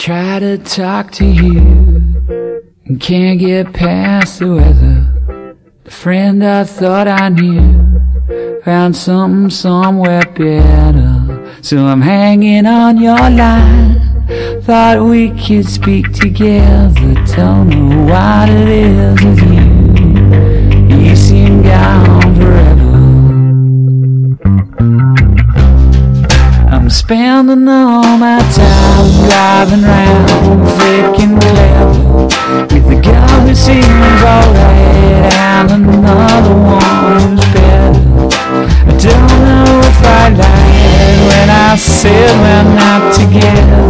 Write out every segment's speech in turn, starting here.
try to talk to you and can't get past the weather. The friend I thought I knew found something somewhere better. So I'm hanging on your line. Thought we could speak together. Don't know what it is with you. You seem gone forever. I'm spending all my time driving around, freaking clever with the girl who seems alright and another one who's better. I don't know if I lied when I said we're not together,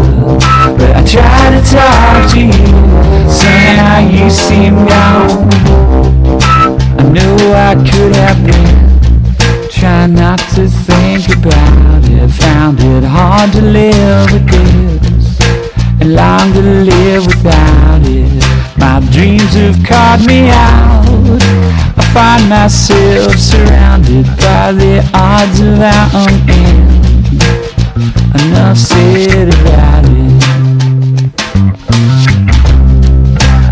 but I try to talk to you. Somehow you seem gone. I know I could have been. Try not to think about it. Found it hard to live with this and long to live without it. My dreams have caught me out. I find myself surrounded by the odds of our own end. Enough said about it.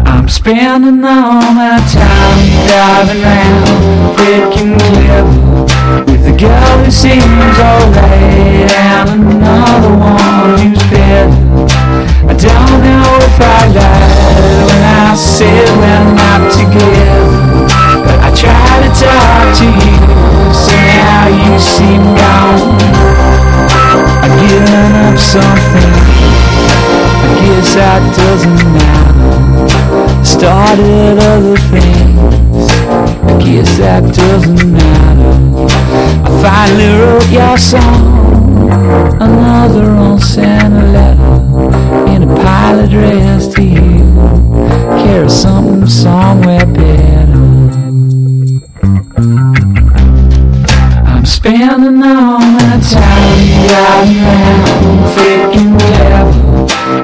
I'm spending all my time driving around, freaking clever with a girl who seems alright and another one something. I guess that doesn't matter. Started other things. I guess that doesn't matter. I finally wrote your song. Another one sent a letter in a pile addressed to you. Carry something somewhere spending all my time driving around, freaking clever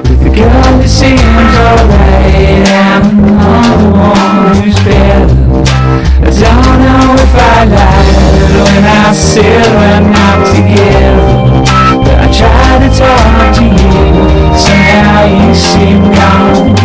with the girl who seems alright and another one who's better. I don't know if I lied when I said we're not together, but I try to talk to you. Somehow you seem gone.